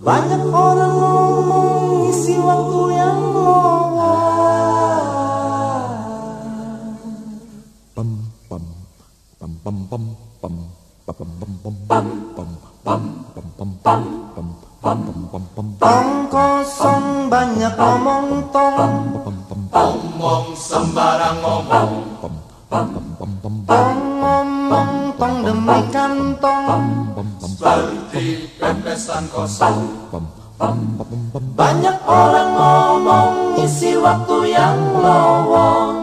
Banyak orang ngomong isi waktu yang pam pam pam pam pam pam pam pam pam pam pam pam pam pam pam pam pam pam pam Tong kosong banyak ngomong tong Omong sembarang ngomong Tong ngomong tong demi kantong. Seperti pembesan kosong. Banyak orang ngomong isi waktu yang lowong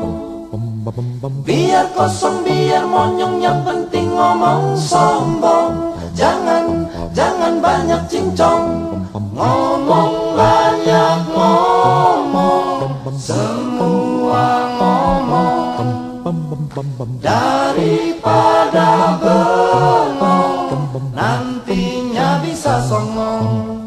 Biar kosong biar monyong yang penting ngomong sombong. Jangan, jangan banyak cincong. Ngomong banyak ngomong. Semua ngomong Daripada bengong Nantinya bisa songong.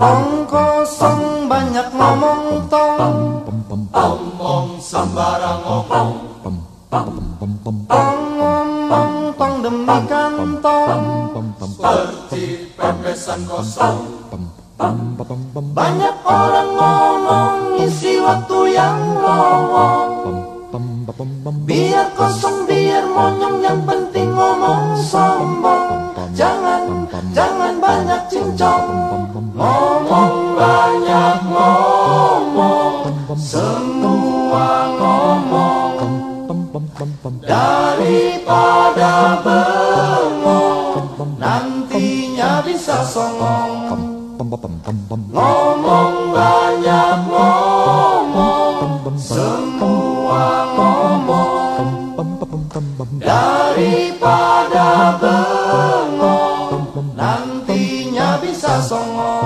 Tong kosong banyak ngomong tong. Omong sembarang ngomong Tong ngomong tong demi kantong. Seperti pembesan kosong Banyak orang ngomong isi waktu yang lowong Biar kosong biar monyong yang penting ngomong sombong Jangan, jangan banyak cincong Ngomong banyak ngomong Semua ngomong Daripada bengong Nantinya bisa songong Ngomong banyak ngomong Semua ngomong Daripada bengong Nantinya bisa songong